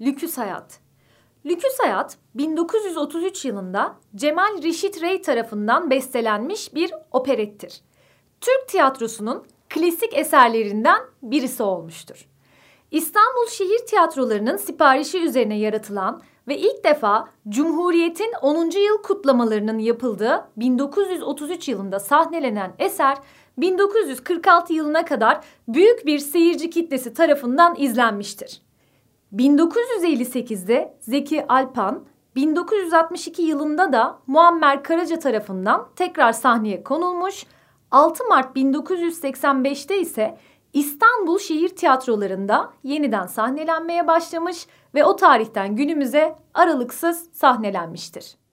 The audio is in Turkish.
Lüküs Hayat Lüküs Hayat 1933 yılında Cemal Reşit Rey tarafından bestelenmiş bir operettir. Türk tiyatrosunun klasik eserlerinden birisi olmuştur. İstanbul Şehir Tiyatroları'nın siparişi üzerine yaratılan ve ilk defa Cumhuriyet'in 10. yıl kutlamalarının yapıldığı 1933 yılında sahnelenen eser 1946 yılına kadar büyük bir seyirci kitlesi tarafından izlenmiştir. 1958'de Zeki Alpan, 1962 yılında da Muammer Karaca tarafından tekrar sahneye konulmuş, 6 Mart 1985'te ise İstanbul Şehir Tiyatroları'nda yeniden sahnelenmeye başlamış ve o tarihten günümüze aralıksız sahnelenmiştir.